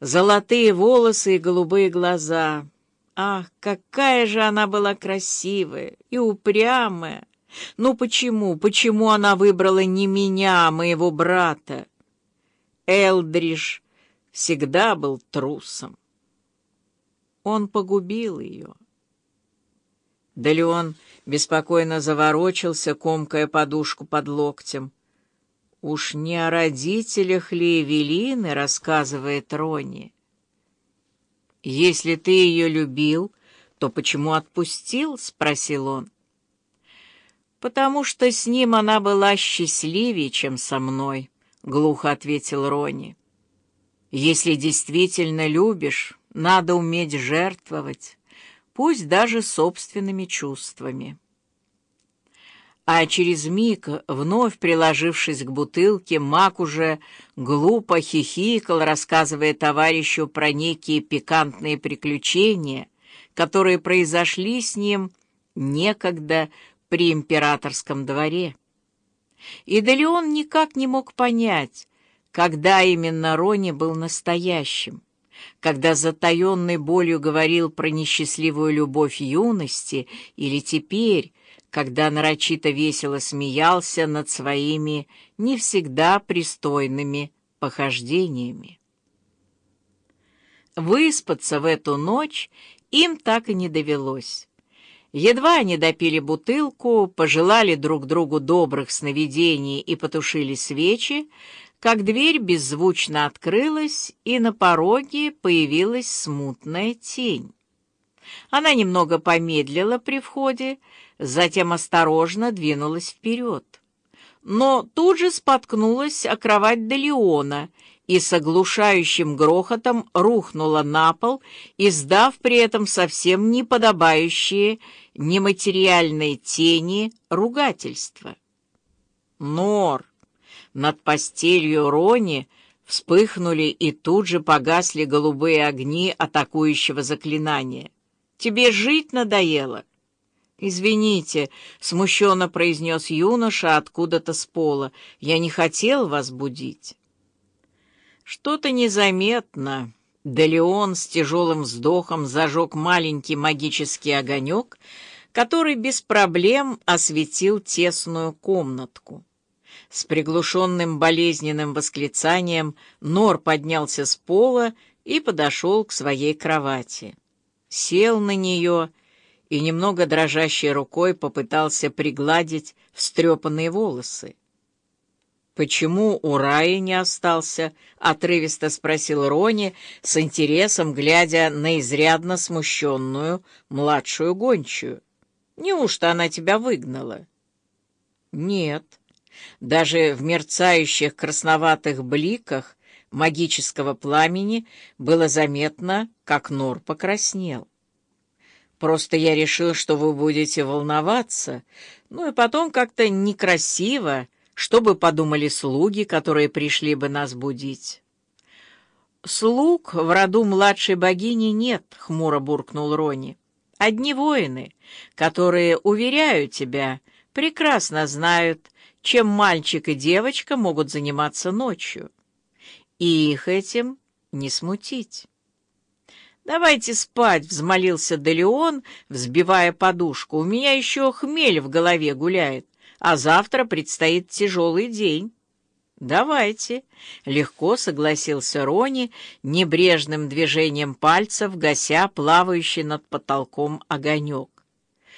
Золотые волосы и голубые глаза. Ах, какая же она была красивая и упрямая! Ну почему, почему она выбрала не меня, а моего брата? Элдриш всегда был трусом. Он погубил ее. Да Леон беспокойно заворочился, комкая подушку под локтем. Уж не о родителях ли Эвелины рассказывает Рони? «Если ты ее любил, то почему отпустил?» — спросил он. «Потому что с ним она была счастливее, чем со мной», — глухо ответил Рони. «Если действительно любишь, надо уметь жертвовать» пусть даже собственными чувствами. А через миг, вновь приложившись к бутылке, Мак уже глупо хихикал, рассказывая товарищу про некие пикантные приключения, которые произошли с ним некогда при императорском дворе. И да он никак не мог понять, когда именно Рони был настоящим когда затаенной болью говорил про несчастливую любовь юности, или теперь, когда нарочито весело смеялся над своими не всегда пристойными похождениями. Выспаться в эту ночь им так и не довелось. Едва они допили бутылку, пожелали друг другу добрых сновидений и потушили свечи, как дверь беззвучно открылась, и на пороге появилась смутная тень. Она немного помедлила при входе, затем осторожно двинулась вперед. Но тут же споткнулась о кровать Делеона и с оглушающим грохотом рухнула на пол, издав при этом совсем неподобающие нематериальной тени ругательства. «Нор!» Над постелью Рони вспыхнули и тут же погасли голубые огни атакующего заклинания. «Тебе жить надоело?» «Извините», — смущенно произнес юноша откуда-то с пола, — «я не хотел вас будить». Что-то незаметно. Да с тяжелым вздохом зажег маленький магический огонек, который без проблем осветил тесную комнатку. С приглушенным болезненным восклицанием Нор поднялся с пола и подошел к своей кровати. Сел на нее и немного дрожащей рукой попытался пригладить встрепанные волосы. «Почему у Раи не остался?» — отрывисто спросил Рони, с интересом глядя на изрядно смущенную младшую гончую. «Неужто она тебя выгнала?» «Нет», даже в мерцающих красноватых бликах магического пламени было заметно, как нор покраснел. Просто я решил, что вы будете волноваться, ну и потом как-то некрасиво, чтобы подумали слуги, которые пришли бы нас будить. «Слуг в роду младшей богини нет», — хмуро буркнул Рони. «Одни воины, которые, уверяю тебя, прекрасно знают, чем мальчик и девочка могут заниматься ночью. И их этим не смутить. «Давайте спать», — взмолился Делеон, взбивая подушку. «У меня еще хмель в голове гуляет, а завтра предстоит тяжелый день». «Давайте», — легко согласился Рони, небрежным движением пальцев гася плавающий над потолком огонек.